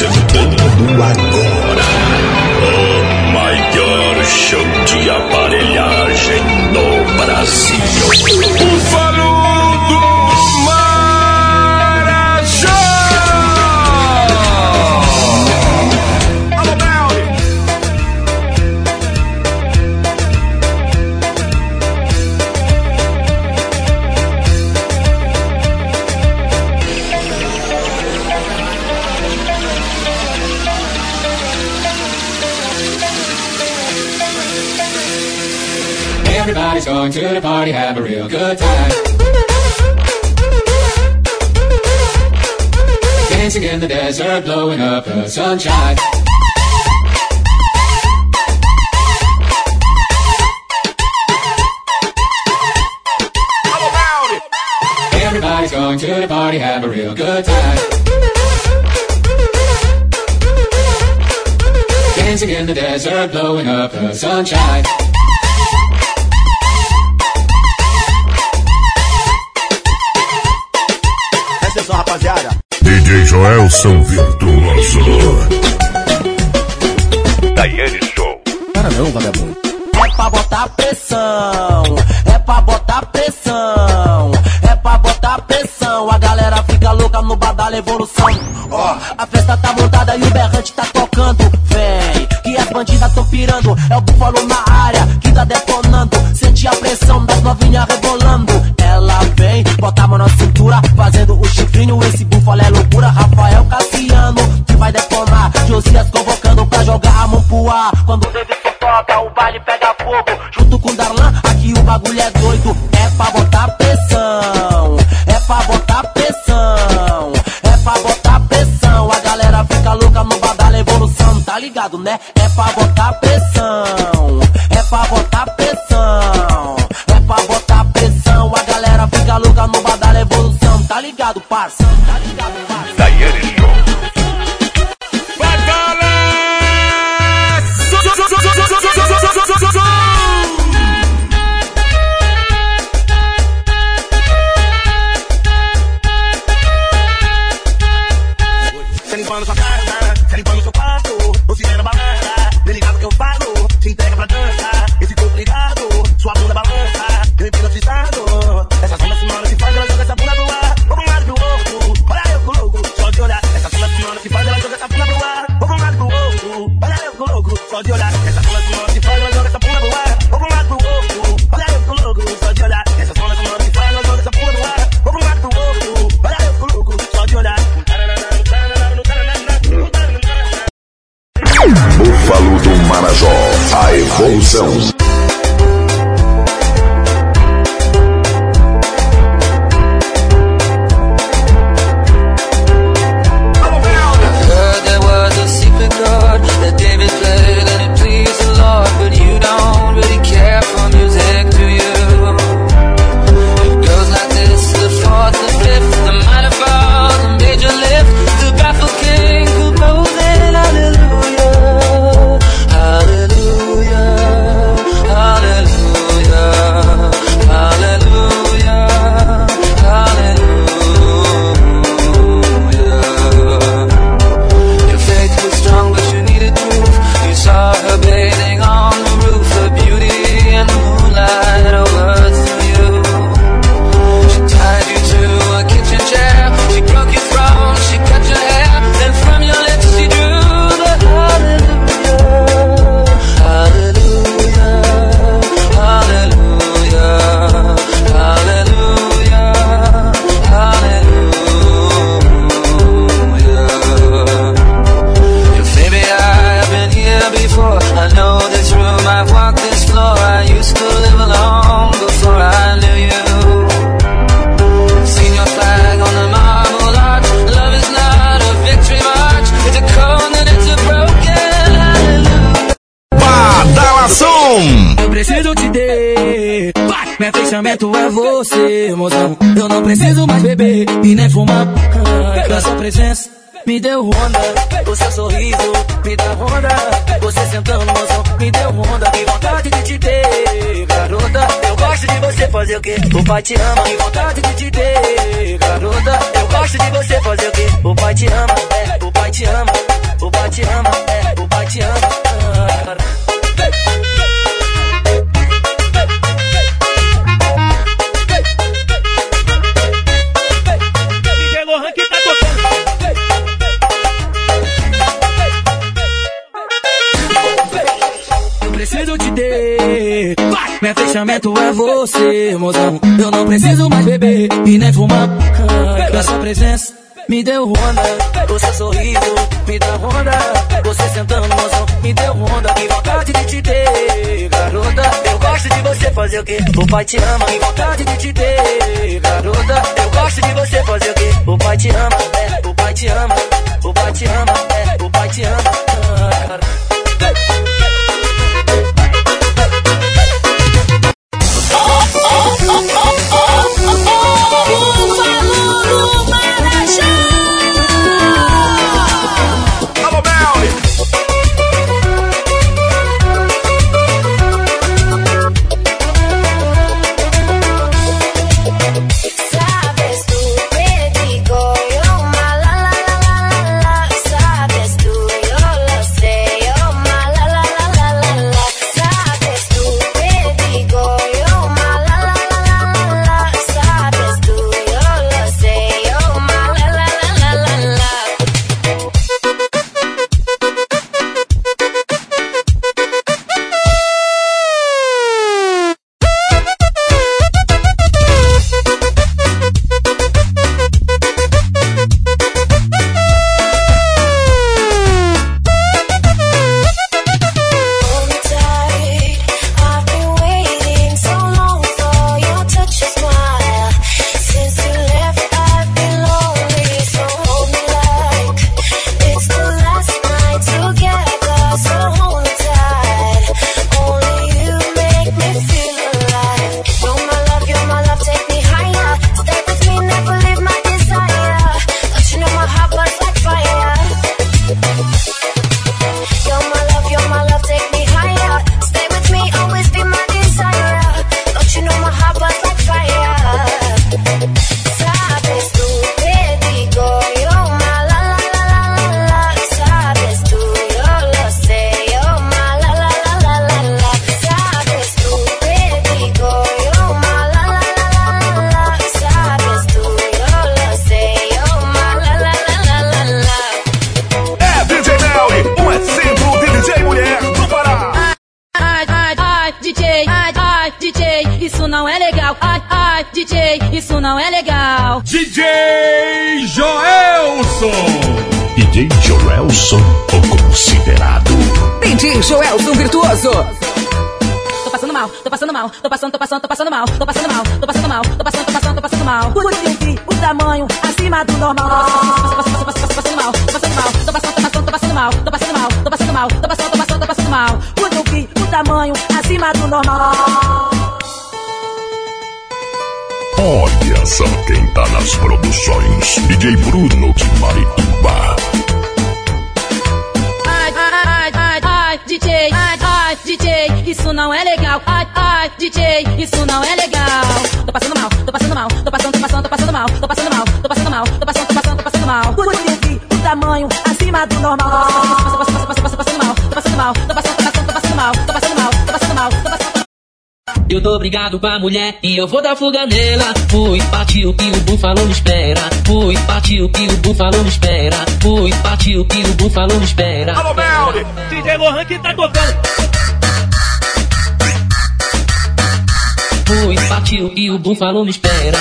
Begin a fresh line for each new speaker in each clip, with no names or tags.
apresentando agora o maior show de aparelhagem no Brasil.
Ufa! going to the party, have a real good time. Dancing in the desert, blowing up the sunshine. Everybody's going to the party, have a real good time. Dancing in the desert, blowing up the sunshine.
coração virtuoso.
Daiane Show.
Para não, vagabundo. ligado, né? É pra botar pressão, é pra botar pressão, é pra botar pressão. A galera fica louca no badalho, evolução, tá ligado, parça? Tá ligado,
relacionamento é
você, mozão. Eu não preciso mais beber e nem fumar. Da sua presença me deu onda. O seu sorriso me dá onda. Você sentando, mozão, me deu onda. Que vontade de te ter, garota. Eu gosto de você fazer o quê? O pai te ama. Que vontade de te ter, garota. Eu gosto de você fazer o quê? O pai te ama, é. O pai te ama, o pai te ama, é. O pai te ama. Meu fechamento é você, mozão. Eu não preciso mais beber e nem fumar. Ah, A sua presença me deu onda. O seu sorriso me dá onda. Você sentando, mozão, me deu onda. Que vontade de te ter, garota. Eu gosto de você fazer o quê? O pai te ama. Que vontade de te ter, garota. Eu gosto de você fazer o quê? O pai te ama, é, o pai te ama. O pai te ama, é, o pai te ama. Ah,
Oh.
Eu tô brigado com a mulher e eu vou dar fuga nela. Fui, partiu que o búfalo me espera. Fui, partiu que o búfalo me espera. Fui, partiu que o búfalo me espera.
Alô, Mel!
DJ Lohan que tá tocando.
Fui, partiu que o búfalo me espera.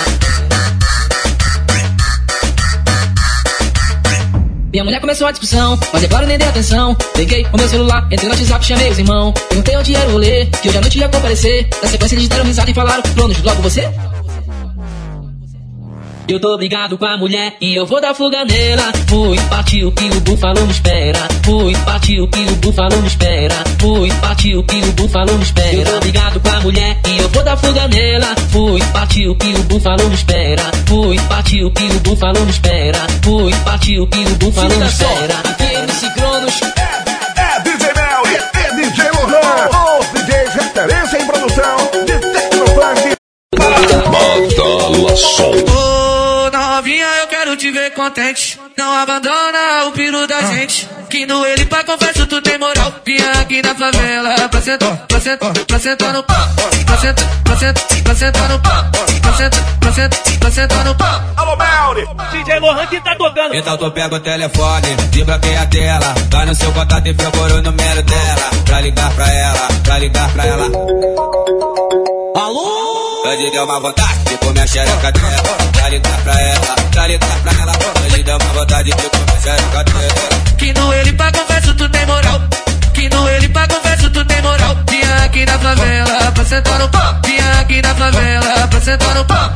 Minha mulher começou a discussão, mas é claro nem dei atenção. Peguei o meu celular, entrei no WhatsApp, chamei os irmãos. Perguntei onde era o rolê, que hoje à noite ia comparecer. Na sequência eles deram risada e falaram, Cronos, logo você? Eu tô brigado com a mulher e eu vou dar fuga nela. Fui, partiu que o búfalo me espera. Fui, partiu que o búfalo me espera. Fui, partiu que o búfalo me espera. Eu tô brigado com a mulher e eu vou dar fuga nela. Fui, partiu que o búfalo me espera. Fui, partiu que o búfalo me espera. Fui, partiu que o búfalo me espera. Aqui MC Cronos.
É DJ Mel e é DJ Lohan. Os DJs referência em produção de Tecnofunk. Badala Sol.
Novinha, eu quero te ver contente. Não abandona o piro da
gente. Que no ele pra confesso tu tem moral. Vinha aqui na favela pra sentar, pra sentar, pra sentar no pau. Pra sentar, pra sentar, pra sentar no pau. Pra sentar, pra sentar, pra sentar no pau.
Alô, Melri!
DJ Lohan que tá tocando.
Então tu pega o telefone, desbloqueia a tela. Vai no seu contato e procura o número dela. Pra ligar pra ela, pra ligar pra ela.
Alô?
Hoje deu uma vontade de comer a xereca dela. Pra ligar pra ela, pra ligar pra ela. Hoje deu uma vontade de comer a dela.
Que no ele pra confesso tu tem moral. Que no ele pra confesso tu tem moral. Vinha aqui na favela pra sentar no pau. Vinha aqui na favela pra sentar no pau.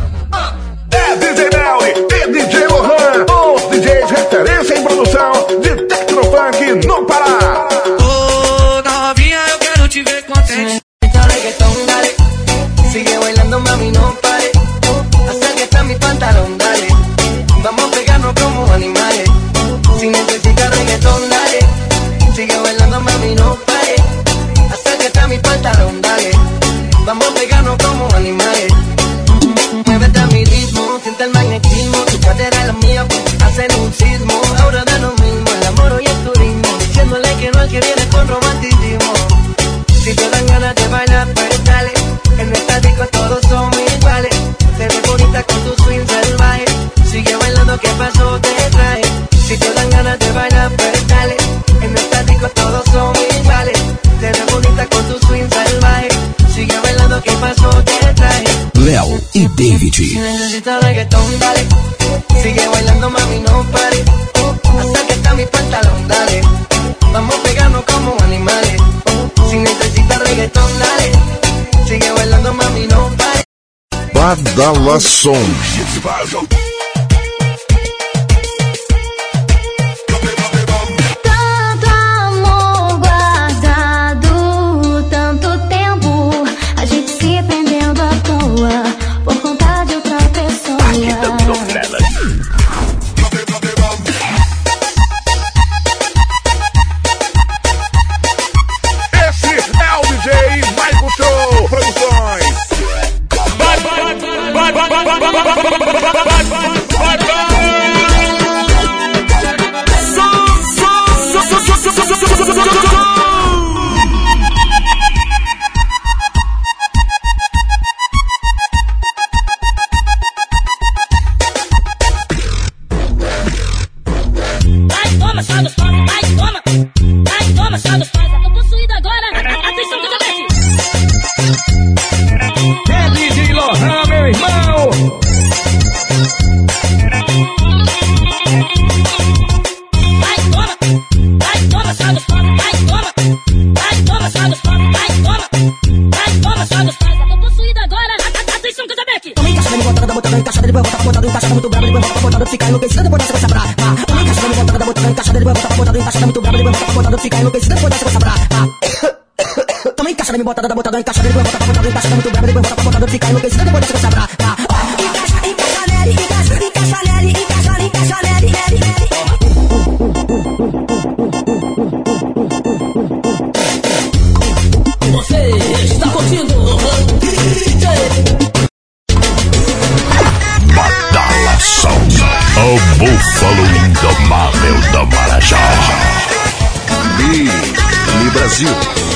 É DJ Melri e DJ Lohan, os DJs referência em produção de Tecnofunk no Pará.
Ô, novinha, eu quero te ver contente.
Echa reggaetón, dale. Sigue bailando, mami, no pare. Acércate a mi pantalón, Ahora da lo mismo, el amor y el turismo. Diciéndole que no al que viene con romanticismo. Si te dan
E David.
Si necesitas reggaetón, dale. Sigue bailando, mami, no pare. Acércate a mi pantalón, dale. Vamos a pegarnos como animales. Si necesitas reggaetón, dale. Sigue bailando, mami, no pare.
Badalação.
Botada, botada, encaixada, depois volta pra botada, encaixada muito brava, depois volta pra botada, fica enlouquecida, depois dessa vai sabrar. Ah, Encaixa, encaixa nele, encaixa, encaixa nele, encaixa, encaixa nele, nele, nele. Você está curtindo?
Badalação. O búfalo indomável do Marajó. E Brasil.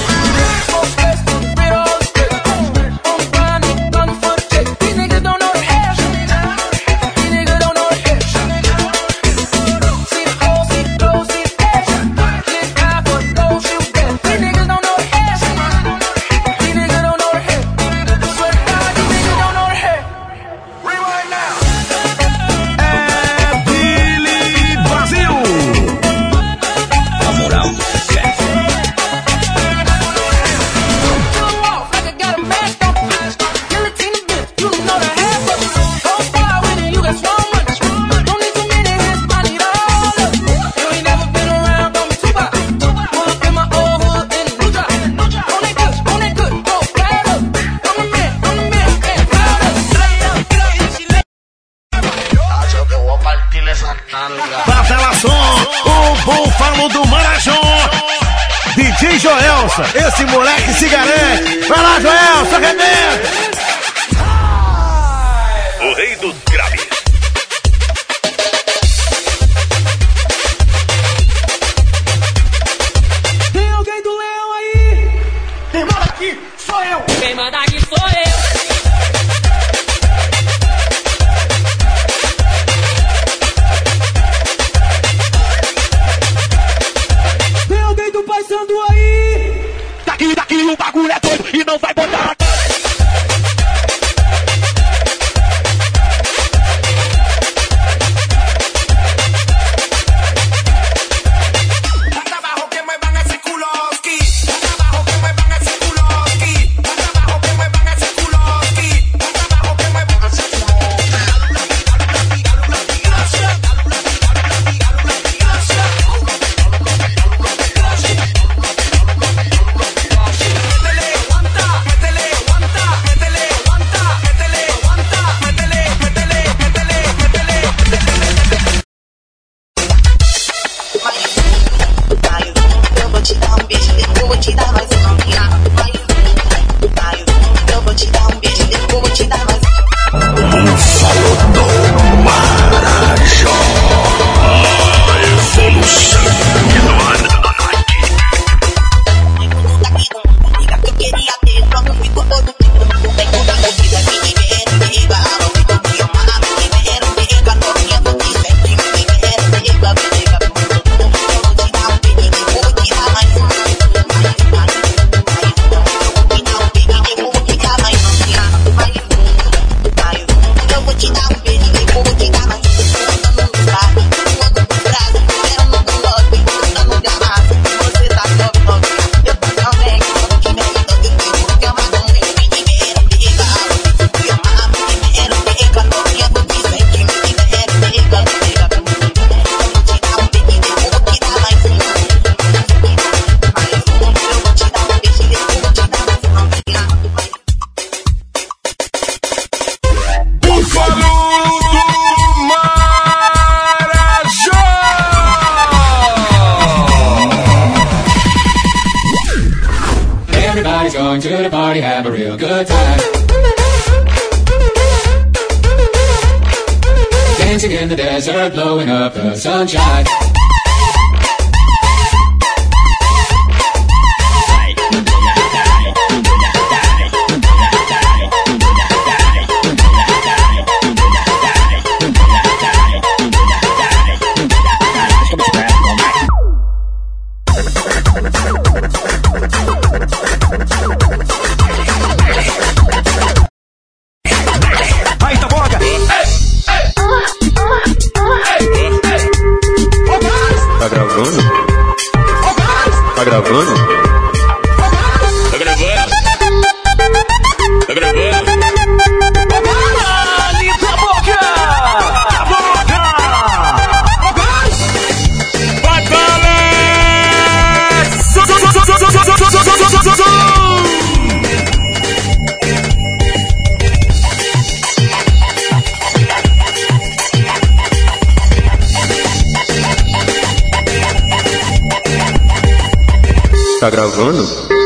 Tá
gravando?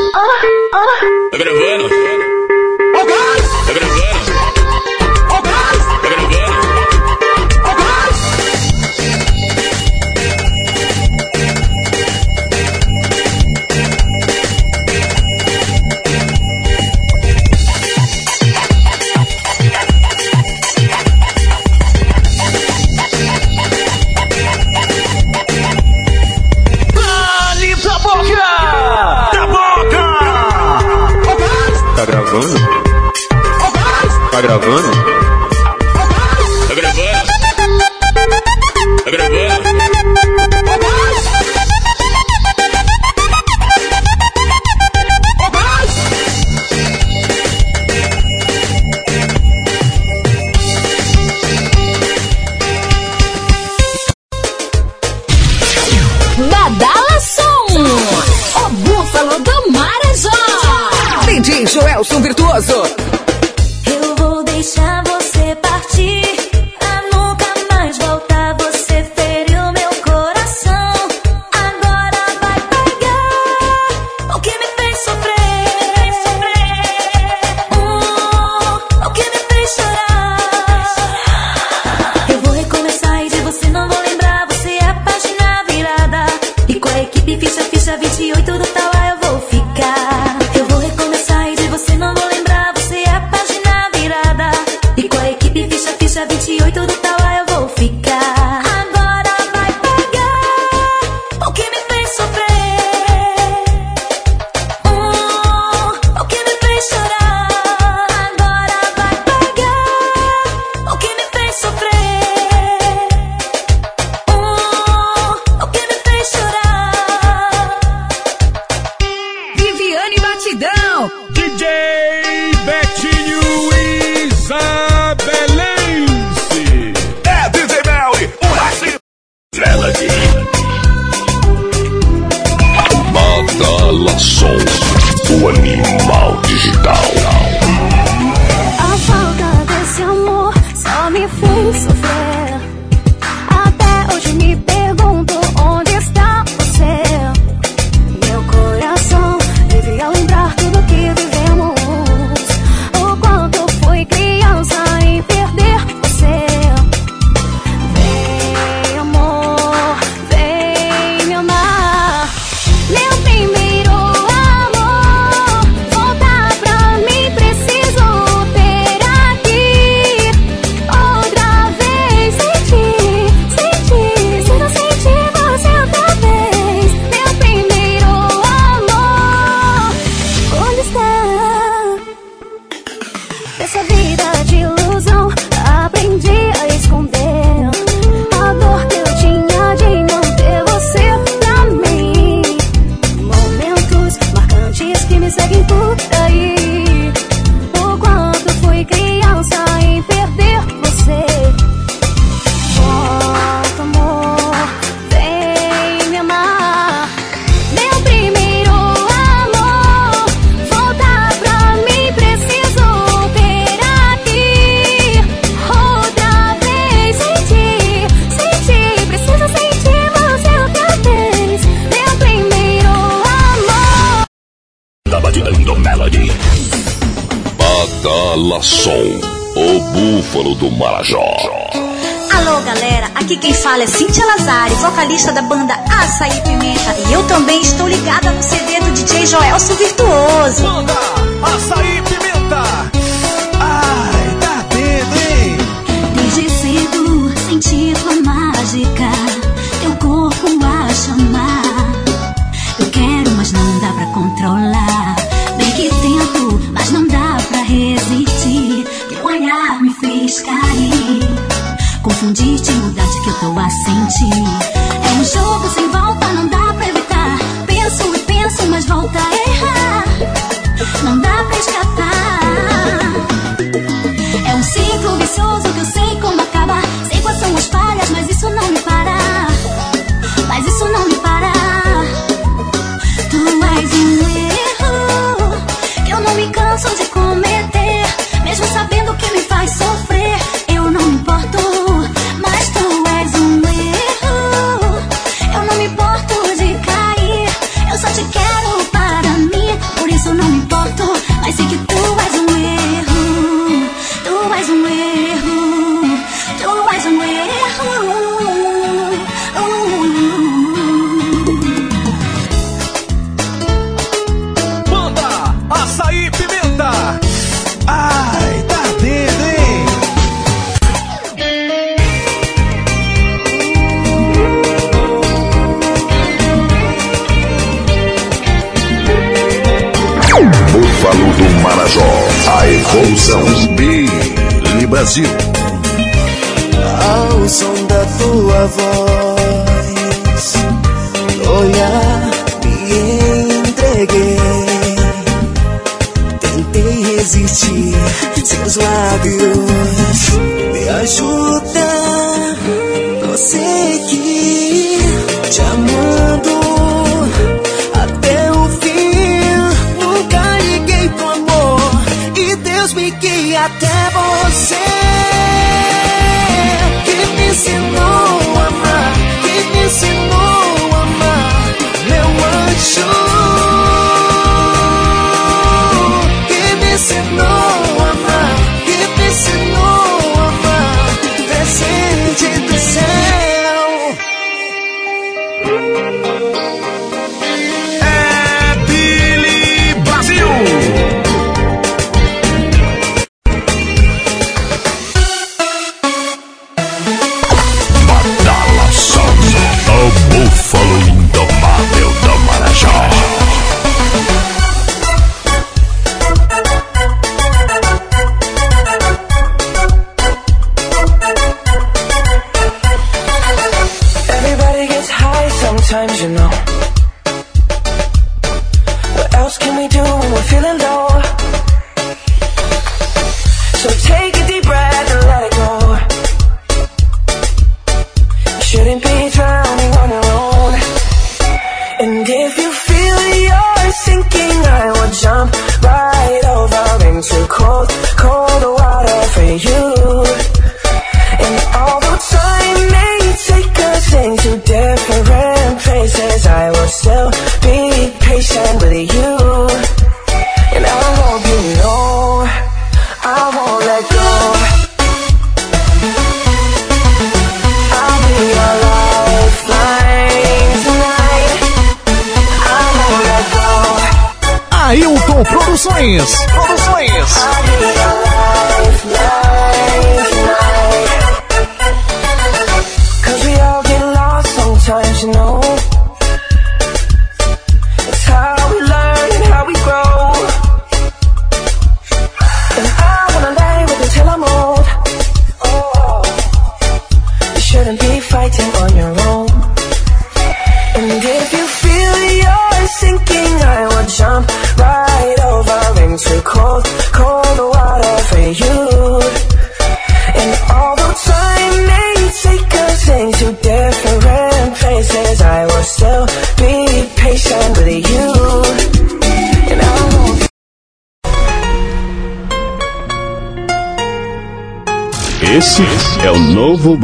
DJ tô a sentir. É um jogo sem volta,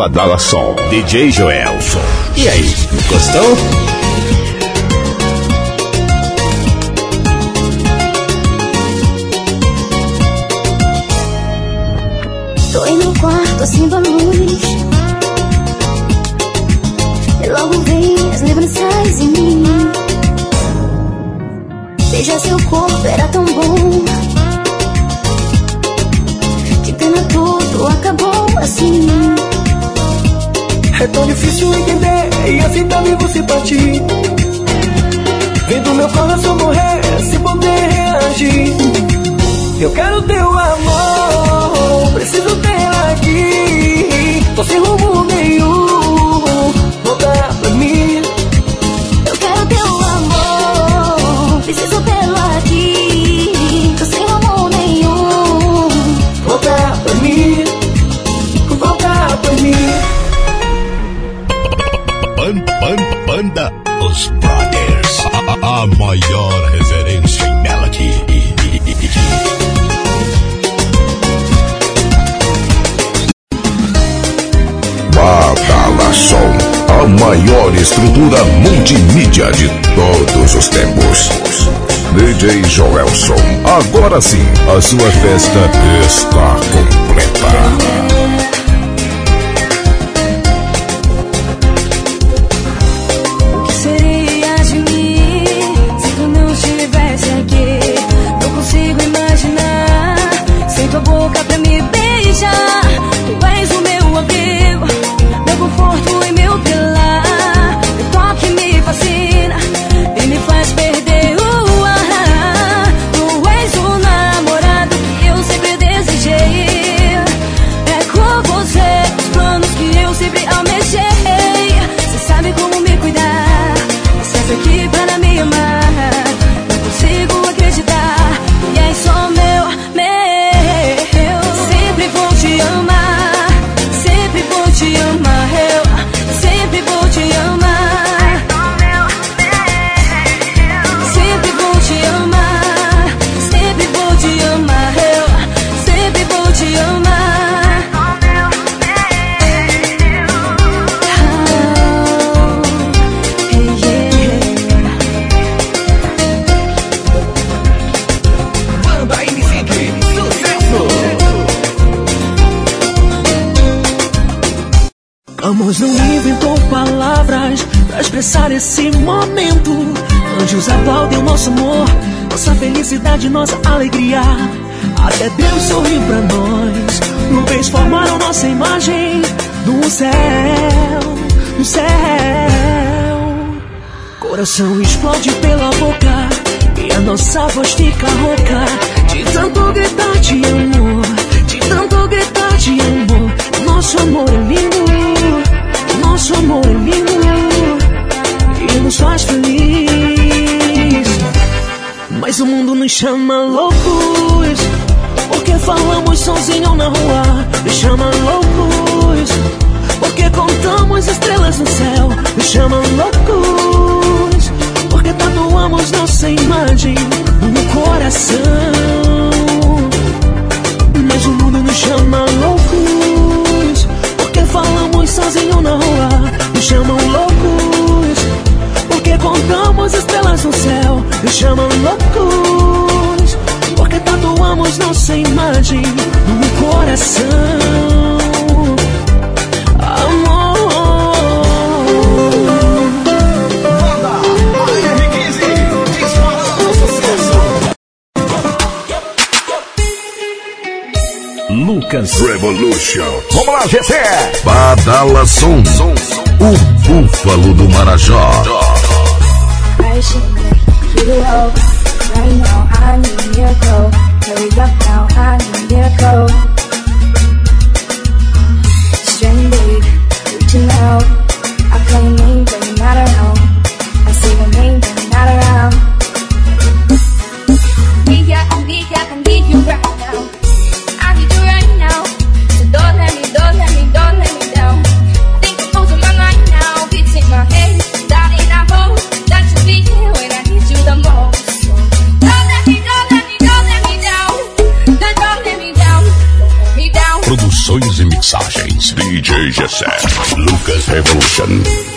novo Badalação. DJ Joelson. E aí, gostou?
Tô em meu quarto, acendo a luz. E logo vem as lembranças em mim. Beijar seu corpo era tão bom. Que pena tudo acabou assim.
É tão difícil entender e aceitar ver você partir. Vendo meu coração morrer sem poder reagir. Eu quero teu amor, preciso tê-la aqui. Tô sem rumo
banda Os Brothers. A, a maior referência em melody. Badala Som. A maior estrutura multimídia de todos os tempos. DJ Joelson. Agora sim, a sua festa está completa.
Pra
expressar esse momento. Anjos aplaudem o nosso amor, nossa felicidade, nossa alegria. Até Deus sorriu pra nós. Nuvens formaram nossa imagem no céu, no céu. Coração explode pela boca e a nossa voz fica rouca. De tanto gritar de amor, de tanto gritar de amor. Nosso amor é lindo, nosso amor é lindo nos faz feliz. Mas o mundo nos chama loucos, porque falamos sozinho na rua. Nos chama loucos, porque contamos estrelas no céu. Nos chama loucos, porque tatuamos nossa imagem no coração. Mas o mundo nos chama loucos, porque falamos sozinho na rua. Nos chamam loucos, contamos estrelas no céu. Nos chamam loucos, porque tatuamos nossa imagem no coração. Amor.
Lucas Revolution. Vamos lá, GT! Badala Som. O búfalo do Marajó.
Right now, I need a miracle. Up now, I need miracle. Stranded, reaching out.
DJ G7. Lucas Revolution.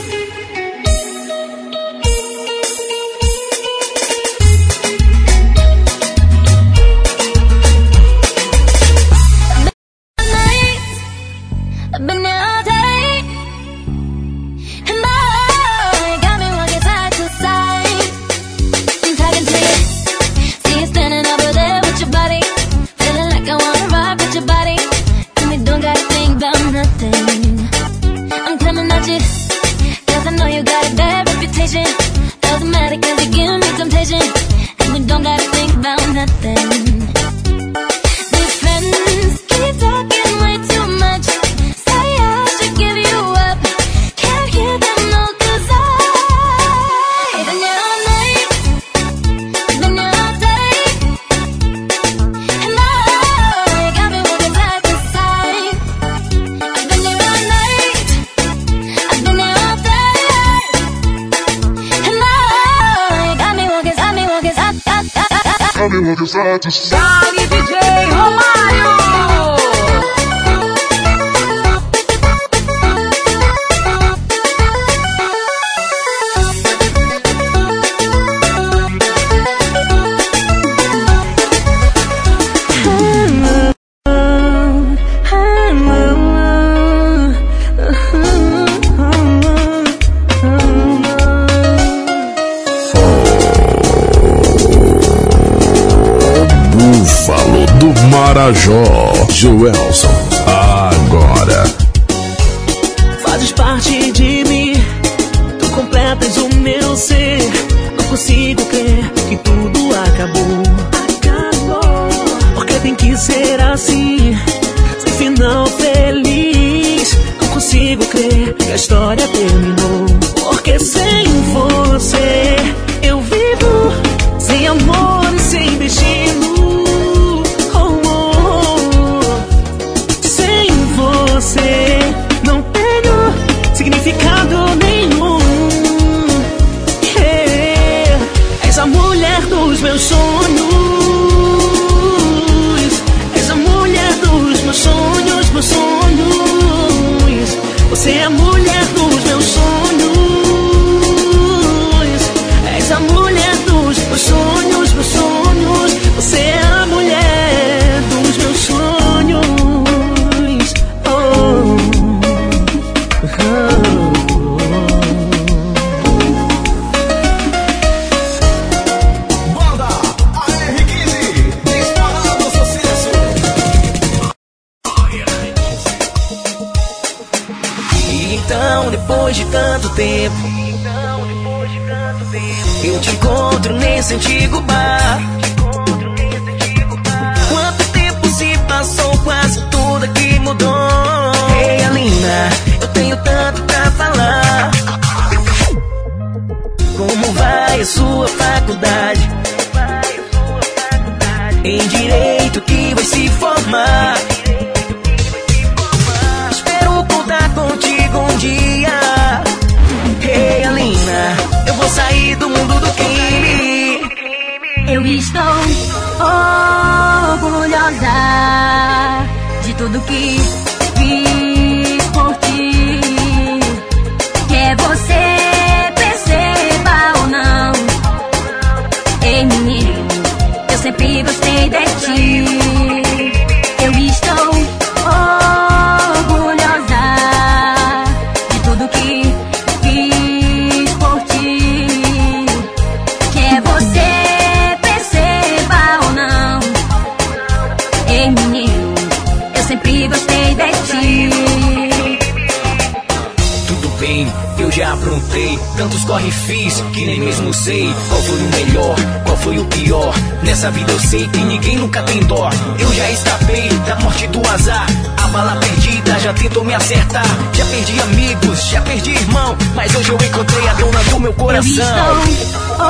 escapei da morte do azar. A bala perdida já tentou me acertar. Já perdi amigos, já perdi irmão. Mas hoje eu encontrei a dona do meu coração.
Eu estou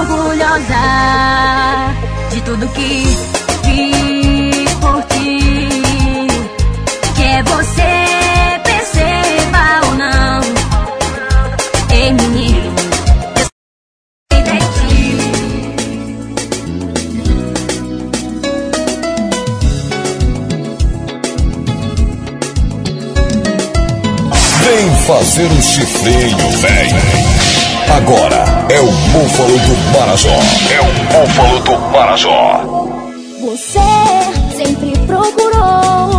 orgulhosa de tudo que fiz por ti. Que você perceba ou não. em
mim. fazer o um chifrinho, velho. Agora é o Búfalo do Marajó. É o Búfalo do Marajó.
Você sempre procurou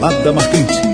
balada marcante.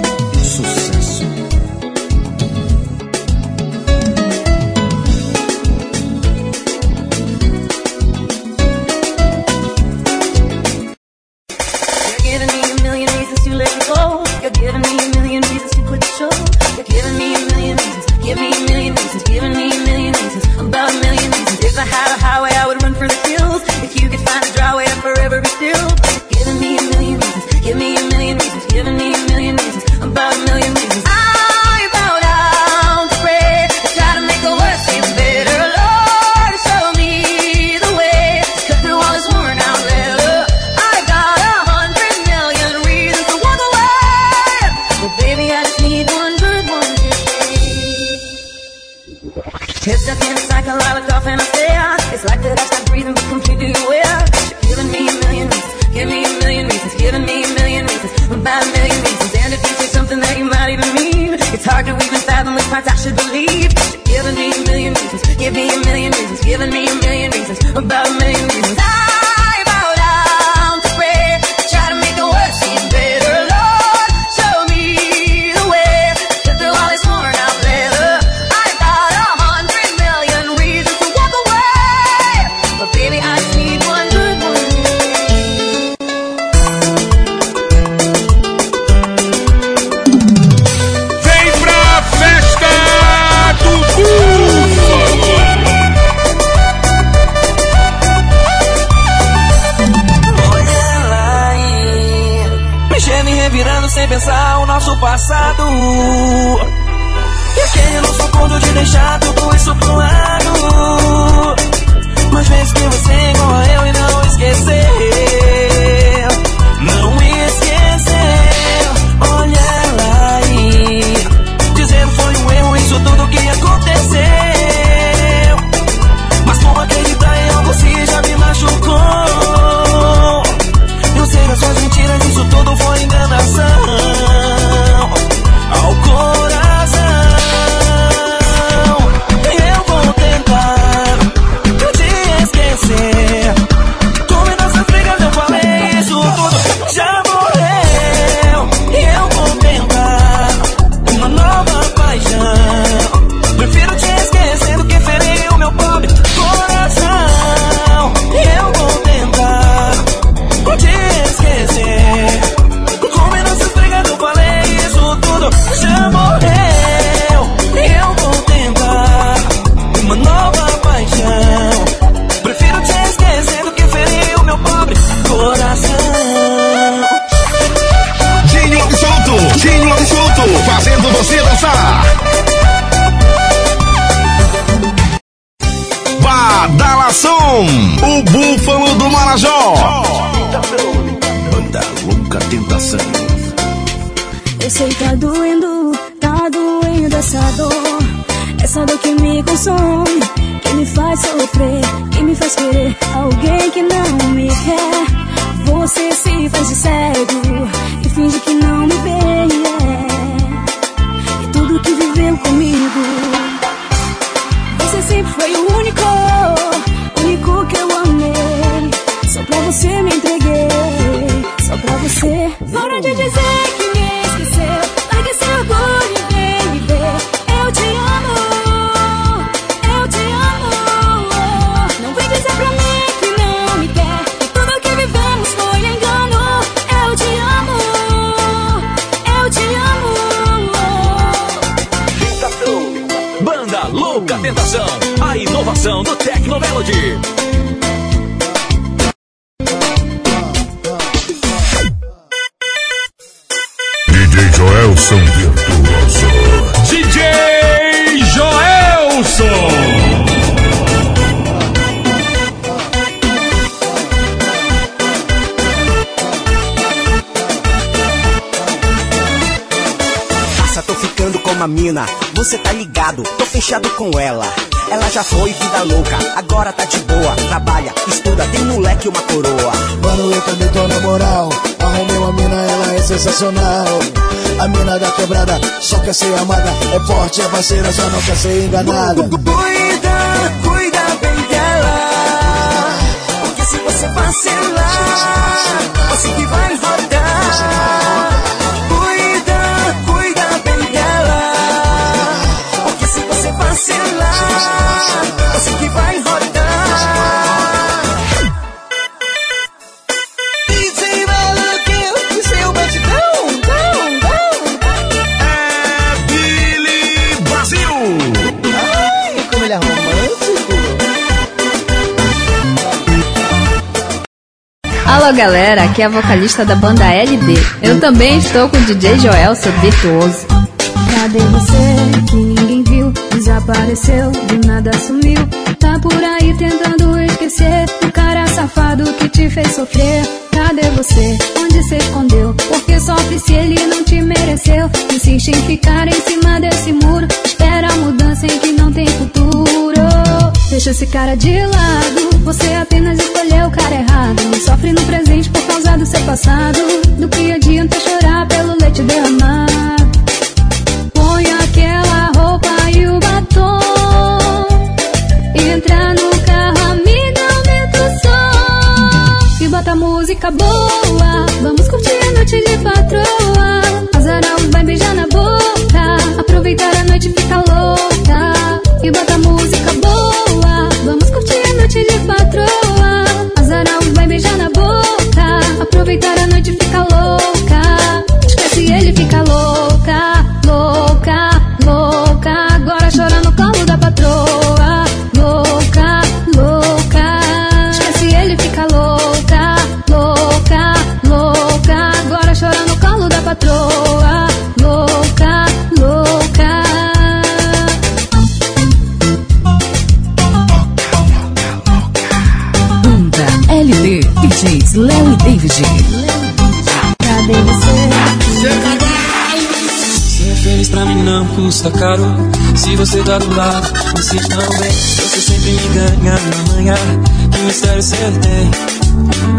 Cajó.
Banda Louca Tentação.
Eu sei tá doendo, tá doendo essa dor. Essa dor que me consome, que me faz sofrer, que me faz querer alguém que não me quer. Você se faz de cego e finge que não me vê. E tudo que viveu comigo pode dizer que me esqueceu. Larga seu orgulho e vem me ver. Eu te amo, eu te amo. Não vem dizer pra mim que não me quer. Que tudo que vivemos foi engano. Eu te amo, eu te amo.
Banda Louca Tentação, a inovação do
Tecno Melody. mesma mina, você tá ligado, tô fechado com ela. Ela já foi vida louca, agora tá de boa. Trabalha, estuda, tem moleque uma coroa.
Mano, eu também tô na moral. Arrumei uma mina, ela é sensacional. A mina da quebrada só quer ser amada. É forte, é parceira, só não quer ser enganada.
Cuida, cuida bem dela. Porque se você vacilar, você que vai rodar.
vacilar. Você que vai rodar. DJ Maluquinho e seu batidão. Dão, dão.
É Billy Brasil. Ai, como ele é romântico.
Alô galera, aqui é a vocalista da banda LD. Eu também estou com o DJ Joel, seu virtuoso.
Cadê você? Que Desapareceu, do nada sumiu. Tá por aí tentando esquecer o cara safado que te fez sofrer. Cadê você? Onde você escondeu? Porque sofre se ele não te mereceu. Insiste em ficar em cima desse muro. Espera a mudança em que não tem futuro. Deixa esse cara de lado. Você apenas escolheu o cara errado. Sofre no presente por causa do seu passado. Do que adianta chorar pelo leite derramado? Música boa. Vamos curtir a noite de patroa.
Caro. Se você tá do lado, me sinto tão bem. Você sempre me ganha na manhã. Que mistério você tem?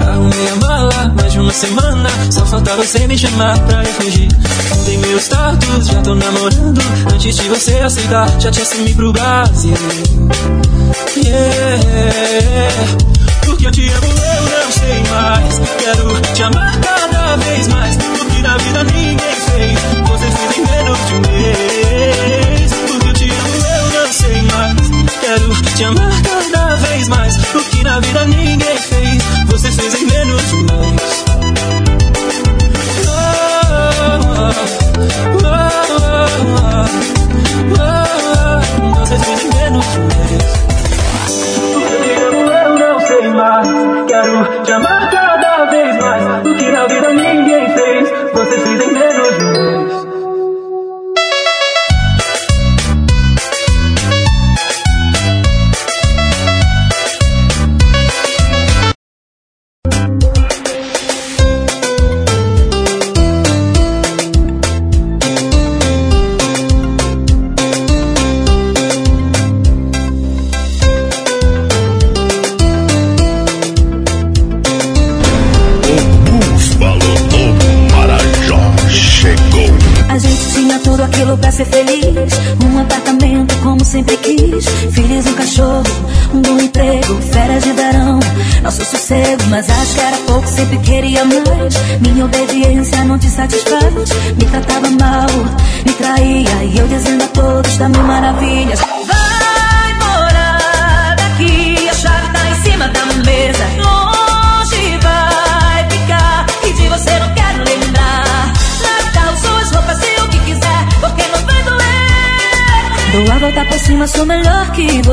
Arrumei a mala mais de uma semana. Só falta você me chamar pra eu fugir. Mudei meu status, já tô namorando. Antes de você aceitar, já te assumi pro Brasil. Yeah. Porque eu te amo, eu não sei mais. Quero te amar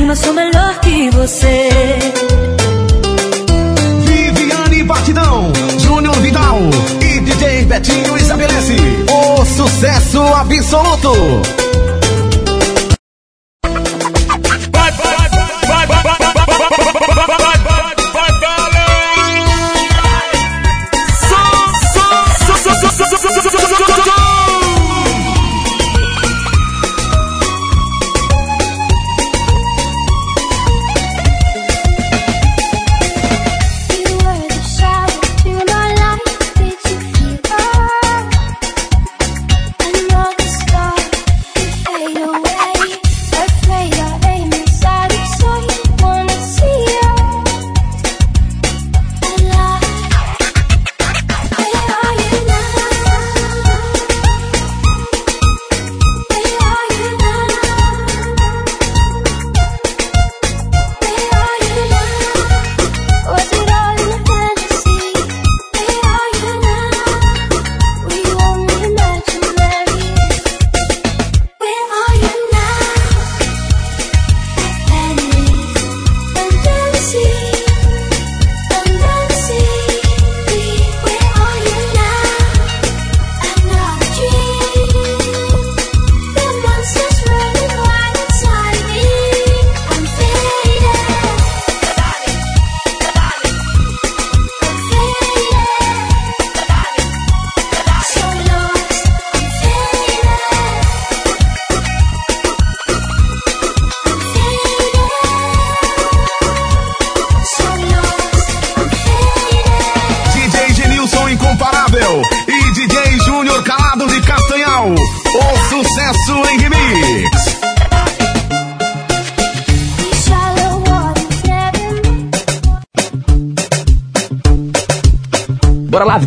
Cima, sou melhor que você.
Viviane Batidão, Júnior Vidal e DJ Betinho estabelece o sucesso absoluto.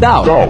Go.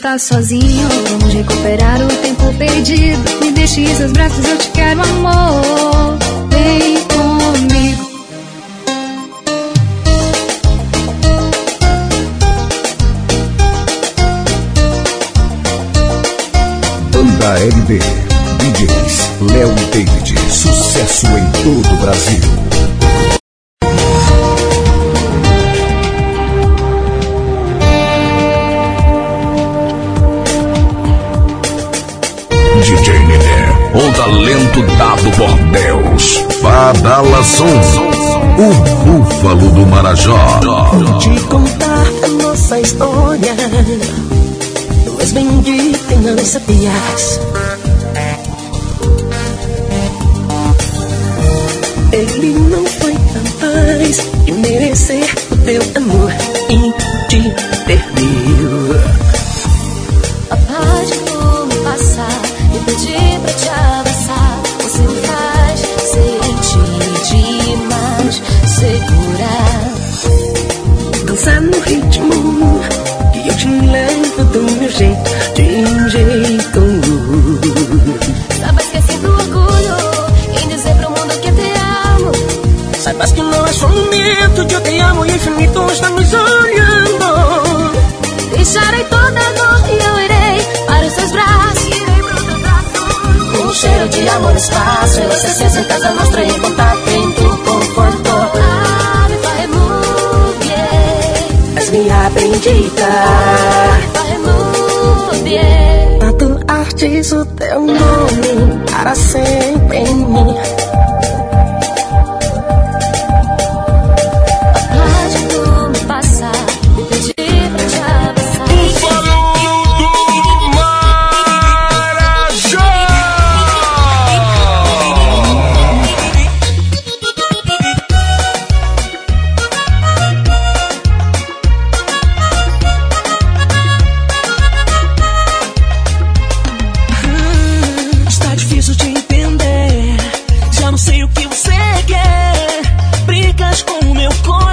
está sozinho. Vamos recuperar o tempo perdido. Me deixe em seus braços, eu te quero, amor. Vem comigo.
Banda LB, DJs, Léo e David, sucesso em todo o Brasil.
do por Deus. O búfalo do Marajó.
Vou te contar a nossa história. Tu és bendito e não sabias. Ele não foi capaz de merecer o teu amor e te perder. Só um momento de eu te amo e o infinito está nos olhando.
Deixarei toda a dor e eu irei para os seus braços. Irei para os. Com
um cheiro de amor no espaço, eu acessei em casa, mostra em contato em tu conforto.
Ah, me vai.
És minha bendita.
Ah, me vai muito bem.
tu arte, o teu nome para sempre em mim.
meu corpo.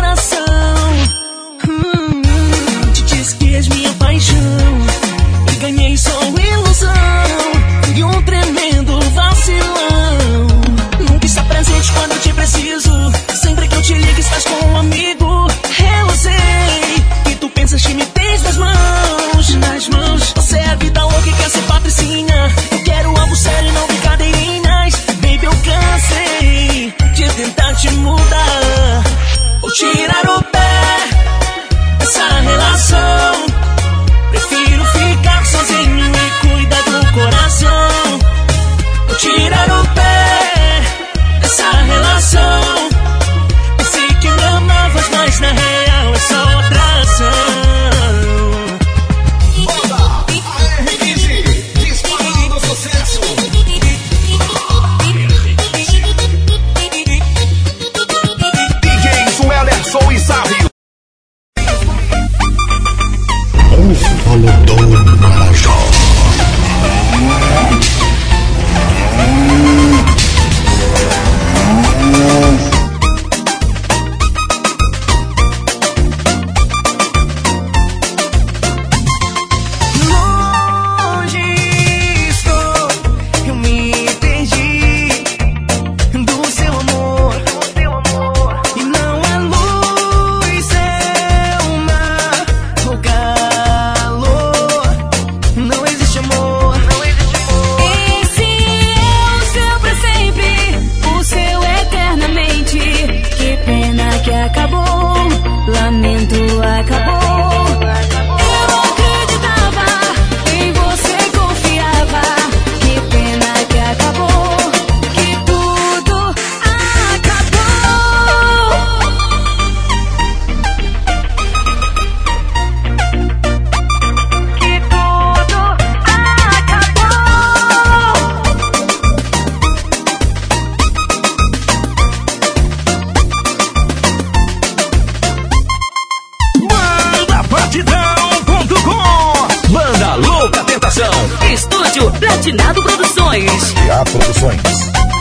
Batidão.com Banda Louca
Tentação Estúdio Platinado Produções. E
a
Produções.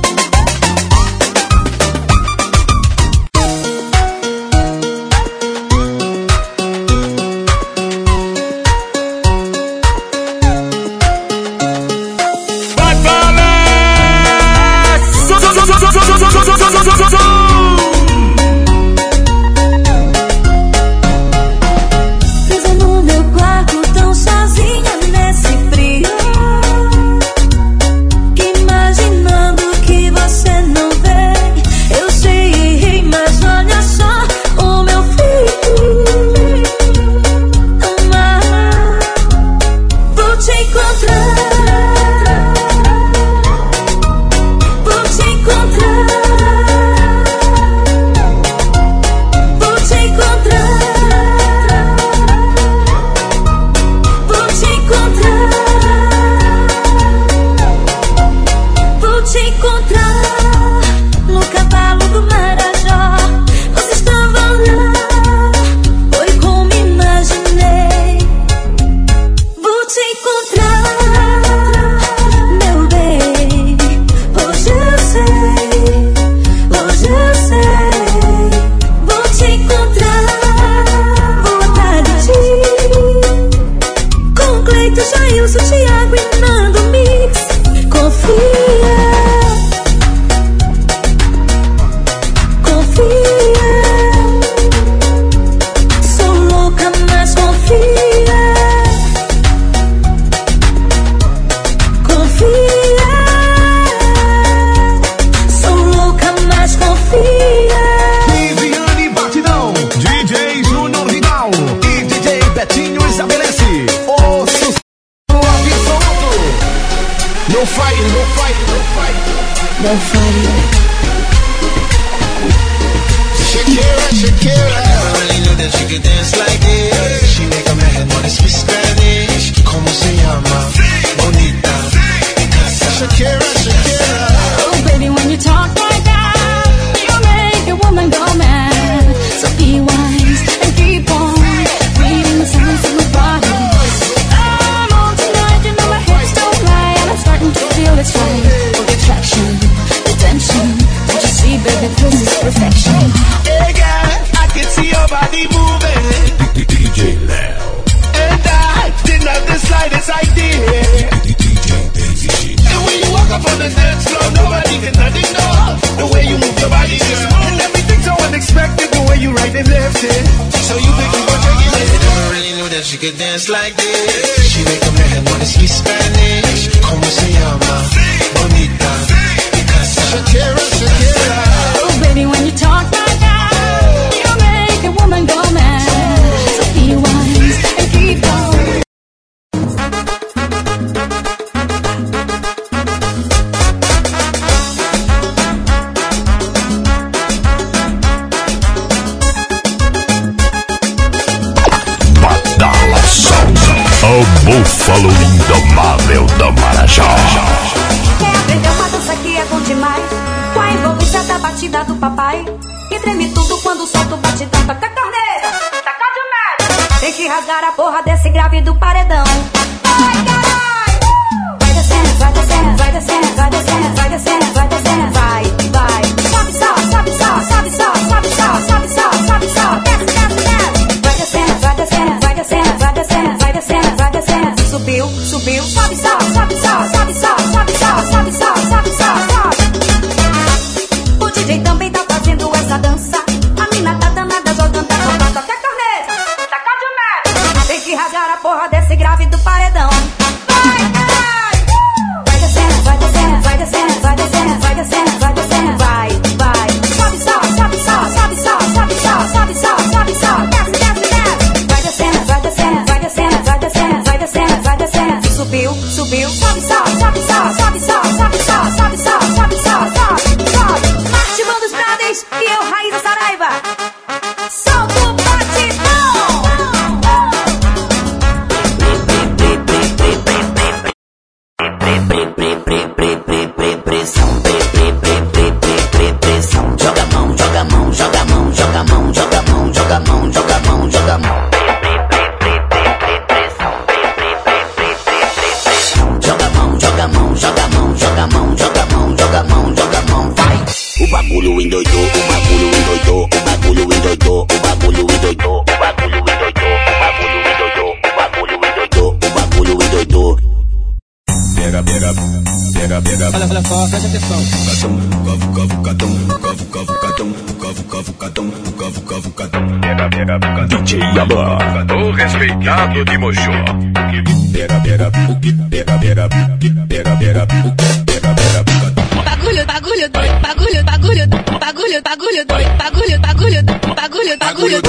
Que
pega, pega, catão.
Bagulho, bagulho, doido, bagulho, bagulho, bagulho, bagulho, doido, bagulho, bagulho, bagulho, bagulho.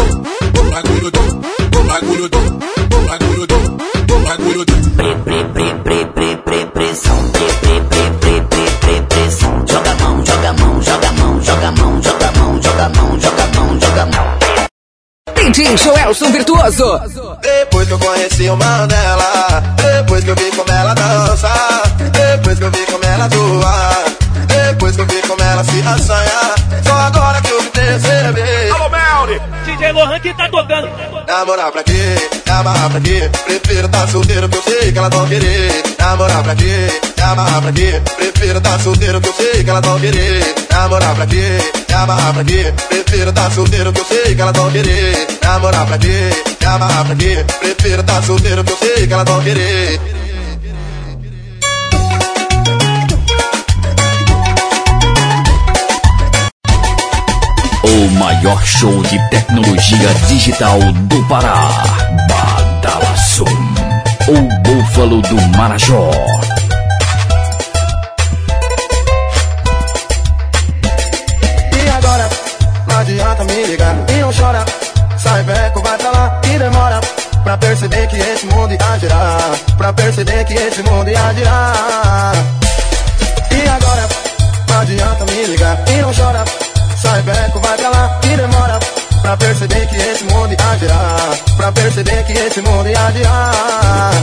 Bagulho do, bagulho do, bagulho do, bagulho
pre, pressão. Pre, pre, pre, pre, pre, pre, pressão. Joga mão, joga mão, joga mão, joga mão, joga mão, joga mão, joga a mão, joga mão.
DJ Joelson Virtuoso.
Depois que eu conheci o Mandela, depois que eu vi como ela dança, depois que eu vi como ela atua, depois que eu vi como ela se assanha, só agora que eu me percebi.
Alô, Melri! DJ Lohan que tá tocando.
Namorar pra quê? Amarrar pra quê? Prefiro tá solteiro que eu sei que elas vão querer. Namorar pra quê? Amarrar pra quê? Prefiro tá solteiro que eu sei que elas vão querer. Namorar pra quê? Amarrar pra quê? Prefiro tá solteiro que eu sei que elas vão querer. Namorar pra quê? Amarrar pra quê? Prefiro tá solteiro que eu sei que elas vão querer.
O maior show de tecnologia digital do Pará. Badalassum. O Búfalo do Marajó.
E agora? Não adianta me ligar e não chora. Sai beco, vai pra lá e demora. Pra perceber que esse mundo ia girar. Pra perceber que esse mundo ia girar. E agora? Não adianta me ligar e não chora. Sai beco, vai pra lá e demora. Pra perceber que esse mundo ia girar. Pra perceber que esse mundo ia girar.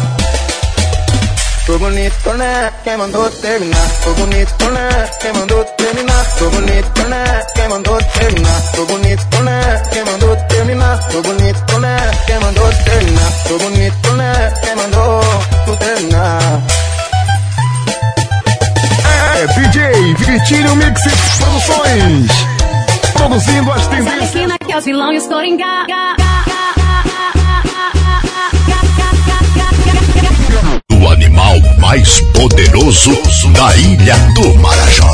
Tô bonito, tô né? Quem mandou terminar? Tô bonito, tô né? Quem mandou terminar? Tô bonito, tô né? Quem mandou terminar? Tô bonito, tô né? Quem mandou terminar? Tô bonito, tô né? Quem mandou terminar? Tô bonito, tô né? Quem mandou tu terminar?
É DJ Vitinho Mix Produções. Produzindo as tendências.
Arlequina que é os vilão e os coringa.
O animal mais poderoso da ilha do Marajó.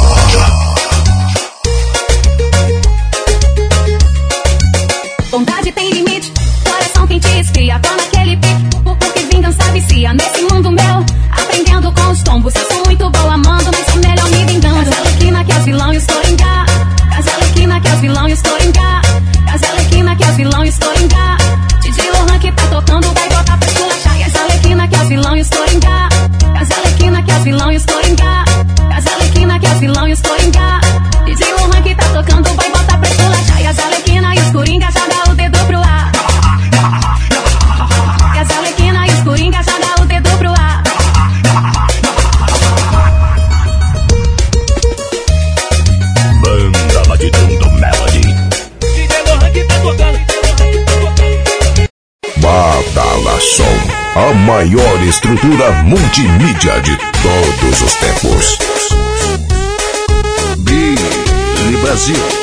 Vontade tem limite, coração quente esfria, tô naquele pico, porque vingança vicia nesse mundo meu, aprendendo com os tombos.
Badalação. A maior estrutura multimídia de todos os tempos. Billy Brasil.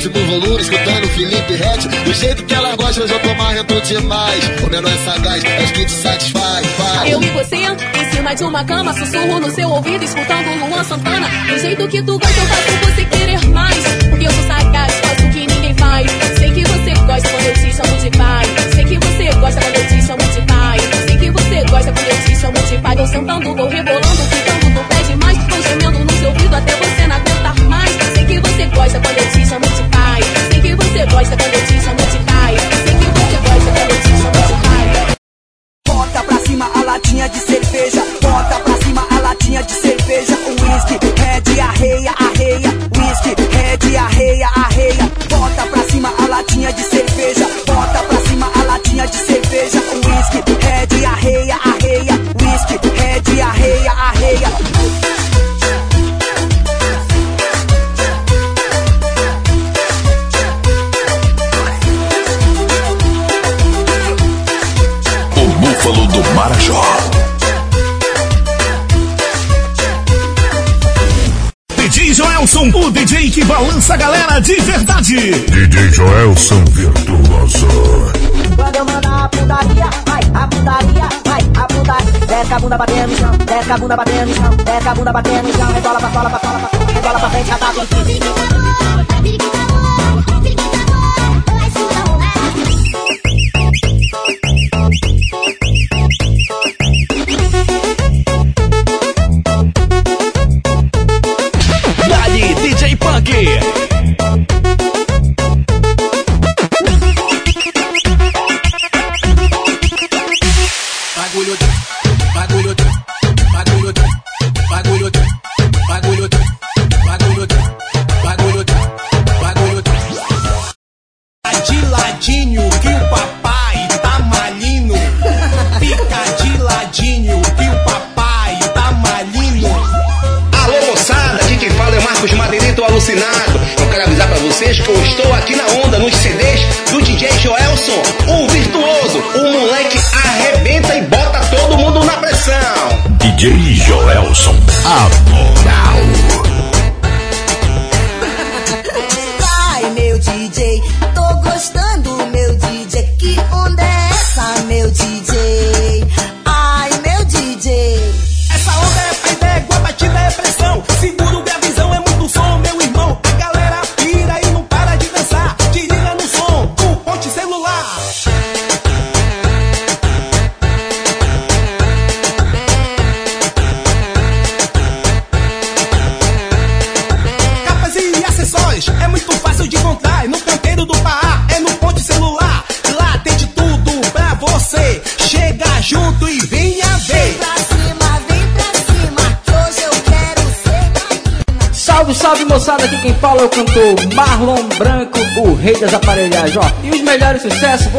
Último volume, escutando Felipe Rett. Do jeito que ela gosta, hoje eu tô marrento demais. O menor é sagaz, acho que te satisfaz. Vai.
Eu e você, em cima de uma cama, sussurro no seu ouvido, escutando Luan Santana. Do jeito que tu gosta, eu faço você querer mais. Porque eu sou sagaz, faço o que ninguém faz. Sei que você gosta quando eu te chamo de pai. Sei que você gosta quando eu te chamo de pai. Sei que você gosta quando eu te chamo de pai. Eu sentando, vou rebolando, ficando no pé demais. Vou gemendo no seu ouvido até você
você gosta quando eu te chamo de pai.
Sei que você gosta
quando eu te chamo de pai. Sei que você gosta quando eu te chamo de pai. Bota pra cima a latinha de cerveja. Bota pra cima a latinha de cerveja. Whisky, red,
arreia, arreia. Whisky,
red, arreia, arreia. Bota pra cima a latinha de cerveja. Bota pra cima a latinha de
cerveja. Whisky, de arreia, arreia. Whisky, de arreia, arreia. Búfalo do Marajó. DJ Joelson, o
DJ
que balança a galera de verdade. DJ
Joelson Virtuoso. Quando eu mando a putaria, vai, a putaria, vai, a putaria. Desce a bunda batendo no chão, desce a bunda batendo no chão, desce a bunda batendo no chão. Rebola pra cola,
pra cola, pra
cola, rebola pra frente, ataca.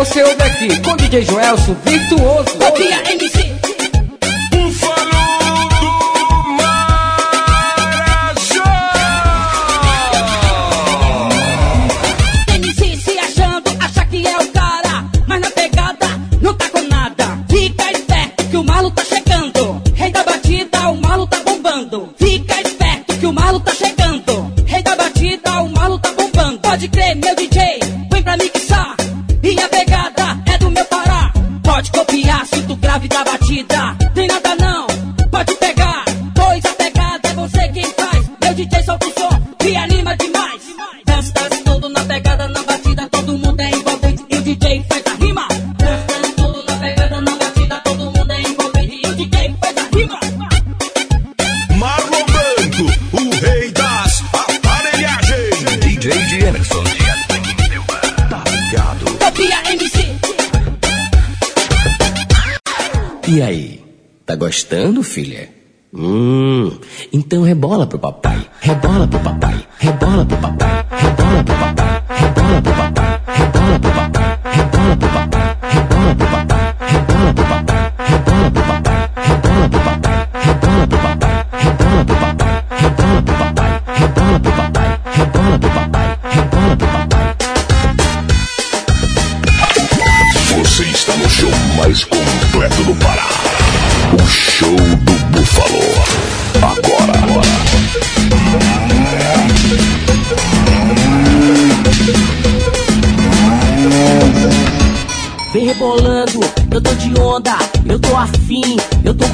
Você ouve aqui com DJ Joelson, virtuoso.
Tá
gostando, filha? Hum, então rebola pro papai, rebola pro papai, rebola pro papai, rebola pro papai,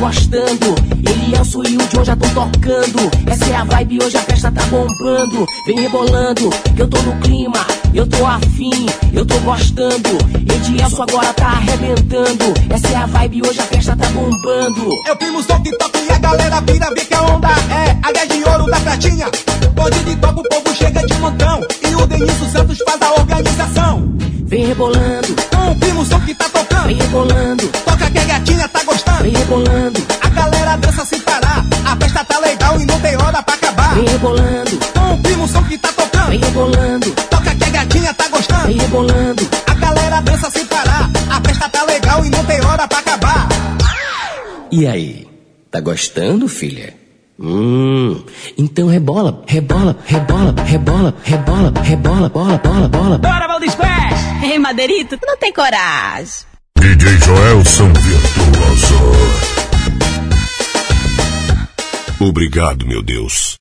gostando. Ele é o de hoje, já tô tocando. Essa é a vibe, hoje a festa tá bombando. Vem rebolando, que eu tô no clima, eu tô afim, eu tô gostando. Edielso agora tá arrebentando. Essa é a vibe, hoje a festa tá bombando.
O primo que toca e a galera vira, vê que a onda é a gás de ouro da pratinha. Onde de toca o povo chega de montão. E o Denilson Santos faz a organização.
Vem rebolando,
Com o primo som que tá tocando.
vem rebolando,
Toca que a gatinha tá gostando.
Rebolando,
A galera dança sem parar. A festa tá legal e não tem hora pra acabar.
vem rebolando,
Com o primo som que tá tocando.
vem rebolando,
Toca que a gatinha tá gostando.
vem rebolando.
A galera dança sem parar. A festa tá legal e não tem hora pra acabar.
E aí, tá gostando, filha? Hum, então rebola, rebola, rebola, rebola, rebola, rebola, bola, bola, bola.
Bora, Valdez Pés!
Ei, Madeirito, tu não tem coragem.
DJ Joelson Virtuoso. Obrigado, meu Deus.